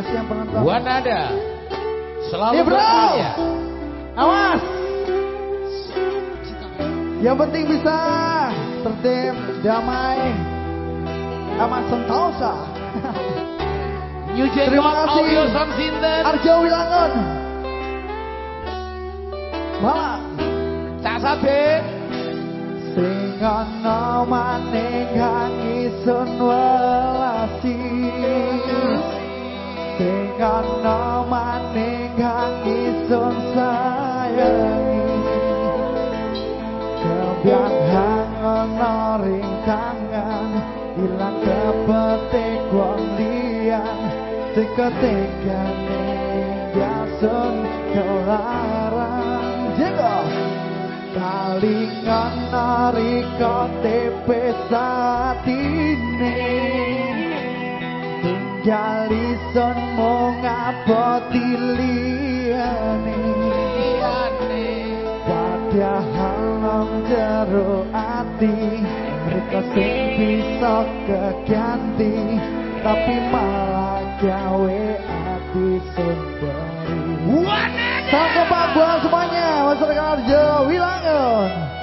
Kasih yang penonton. Wanada. Selalu Iya, bro. berkarya. Awas. Yang penting bisa tertib, damai, aman sentosa. New Terima kasih. Audio. Arjo Wilangun. Malam. Cak Sabe. Sing ana maning kang isun welasi Sing ana maning kang isun sayangi. Kebiang hang ana ring tangan Ilang kepetik wong liyan Sing ketekane yasun kelarang Jego Kalingan nariko tepe satine Tinggal ison mong aboti liyane. Padahal nang jero ati Mereka sing bisa keganti Tapi malah gawe ati Wanada. Salam kompak buat semuanya Masyarakat Arjo Wilangun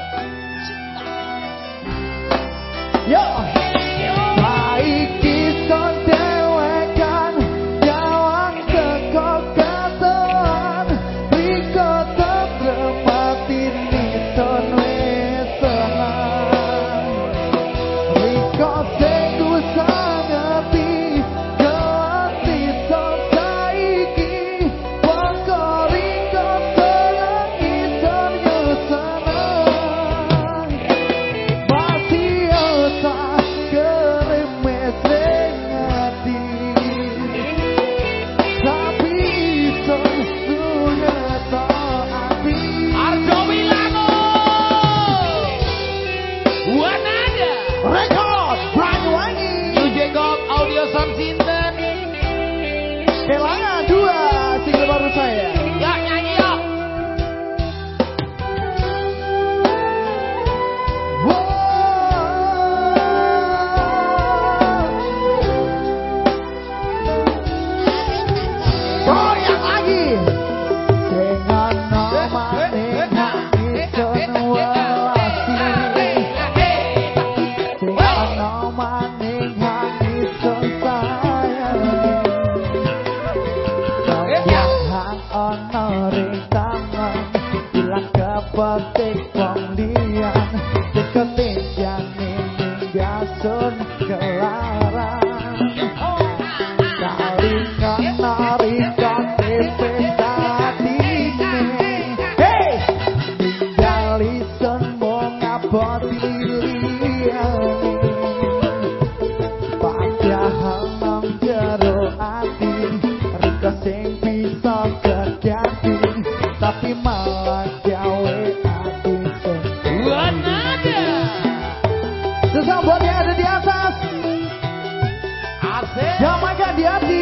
Ilang hacia ti.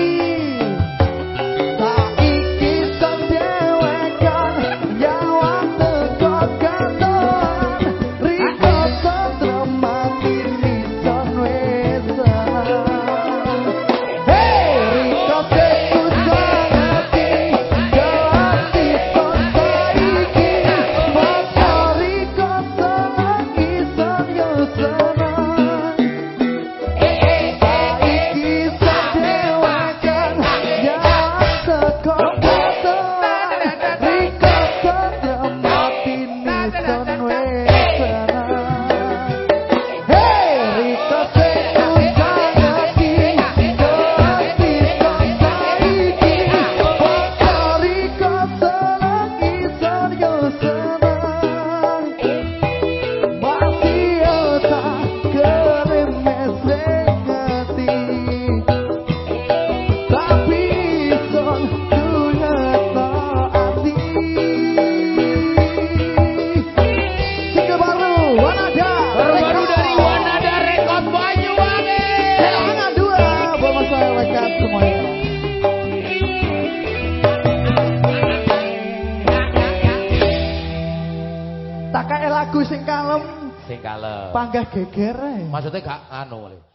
Baru-baru dari Wanada Sing kalem. Panggah geger ae. Maksudnya gak anu.